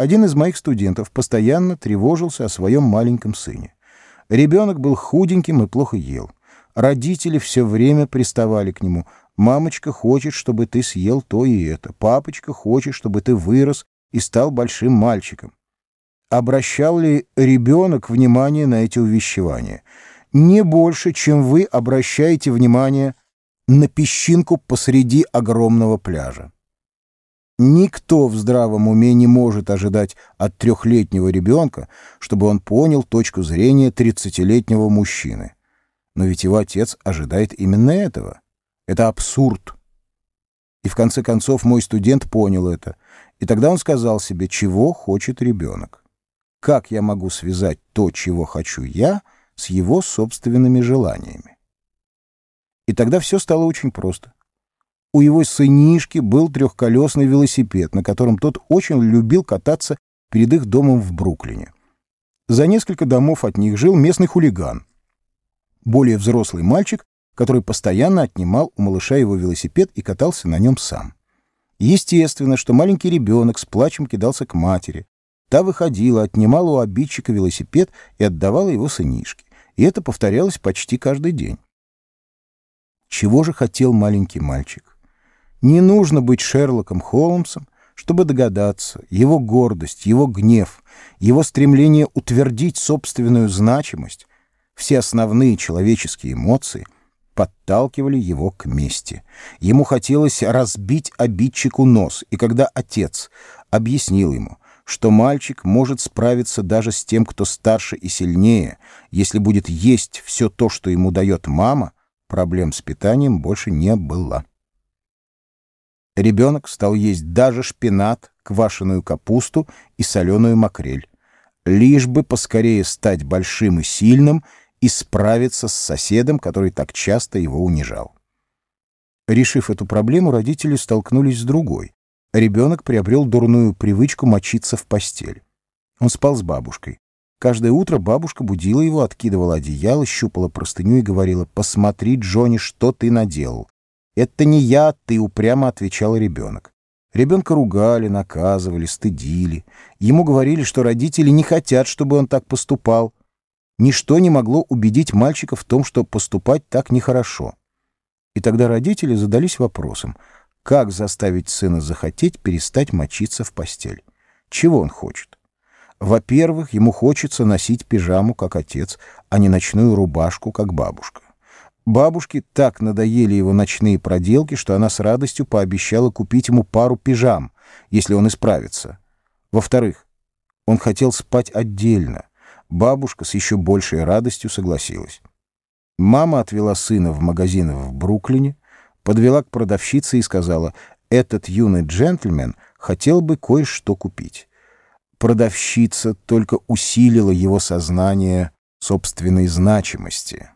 один из моих студентов постоянно тревожился о своем маленьком сыне. Ребенок был худеньким и плохо ел. Родители все время приставали к нему. «Мамочка хочет, чтобы ты съел то и это. Папочка хочет, чтобы ты вырос и стал большим мальчиком». Обращал ли ребенок внимание на эти увещевания? Не больше, чем вы обращаете внимание на песчинку посреди огромного пляжа. Никто в здравом уме не может ожидать от трехлетнего ребенка, чтобы он понял точку зрения тридцатилетнего мужчины. Но ведь его отец ожидает именно этого. Это абсурд. И в конце концов мой студент понял это. И тогда он сказал себе, чего хочет ребенок. Как я могу связать то, чего хочу я, с его собственными желаниями? И тогда все стало очень просто. У его сынишки был трехколесный велосипед, на котором тот очень любил кататься перед их домом в Бруклине. За несколько домов от них жил местный хулиган. Более взрослый мальчик, который постоянно отнимал у малыша его велосипед и катался на нем сам. Естественно, что маленький ребенок с плачем кидался к матери. Та выходила, отнимала у обидчика велосипед и отдавала его сынишке. И это повторялось почти каждый день. Чего же хотел маленький мальчик? Не нужно быть Шерлоком Холмсом, чтобы догадаться, его гордость, его гнев, его стремление утвердить собственную значимость, все основные человеческие эмоции подталкивали его к мести. Ему хотелось разбить обидчику нос, и когда отец объяснил ему, что мальчик может справиться даже с тем, кто старше и сильнее, если будет есть все то, что ему дает мама, проблем с питанием больше не было. Ребенок стал есть даже шпинат, квашеную капусту и соленую макрель, лишь бы поскорее стать большим и сильным и справиться с соседом, который так часто его унижал. Решив эту проблему, родители столкнулись с другой. Ребенок приобрел дурную привычку мочиться в постель. Он спал с бабушкой. Каждое утро бабушка будила его, откидывала одеяло, щупала простыню и говорила «Посмотри, Джонни, что ты наделал. «Это не я, ты упрямо отвечал ребенок. Ребенка ругали, наказывали, стыдили. Ему говорили, что родители не хотят, чтобы он так поступал. Ничто не могло убедить мальчика в том, что поступать так нехорошо. И тогда родители задались вопросом, как заставить сына захотеть перестать мочиться в постель. Чего он хочет? Во-первых, ему хочется носить пижаму, как отец, а не ночную рубашку, как бабушка. Бабушке так надоели его ночные проделки, что она с радостью пообещала купить ему пару пижам, если он исправится. Во-вторых, он хотел спать отдельно. Бабушка с еще большей радостью согласилась. Мама отвела сына в магазин в Бруклине, подвела к продавщице и сказала, «Этот юный джентльмен хотел бы кое-что купить». Продавщица только усилила его сознание собственной значимости.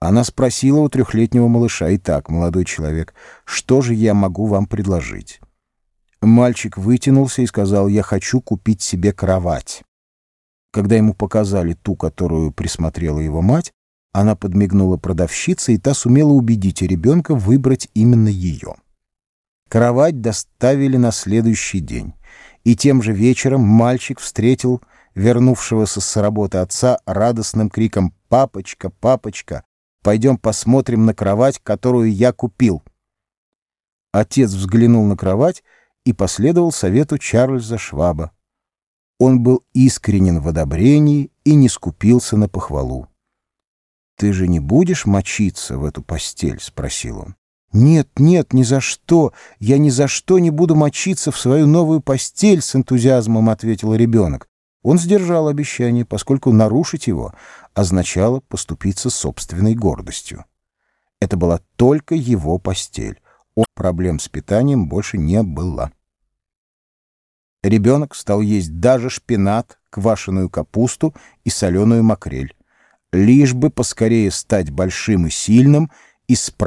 Она спросила у трехлетнего малыша, «Итак, молодой человек, что же я могу вам предложить?» Мальчик вытянулся и сказал, «Я хочу купить себе кровать». Когда ему показали ту, которую присмотрела его мать, она подмигнула продавщице, и та сумела убедить ребенка выбрать именно ее. Кровать доставили на следующий день, и тем же вечером мальчик встретил вернувшегося с работы отца радостным криком «Папочка, папочка, Пойдем посмотрим на кровать, которую я купил». Отец взглянул на кровать и последовал совету Чарльза Шваба. Он был искренен в одобрении и не скупился на похвалу. «Ты же не будешь мочиться в эту постель?» — спросил он. «Нет, нет, ни за что. Я ни за что не буду мочиться в свою новую постель», — с энтузиазмом ответил ребенок. Он сдержал обещание, поскольку нарушить его означало поступиться собственной гордостью. Это была только его постель. О, проблем с питанием больше не было. Ребенок стал есть даже шпинат, квашеную капусту и соленую макрель, лишь бы поскорее стать большим и сильным и справиться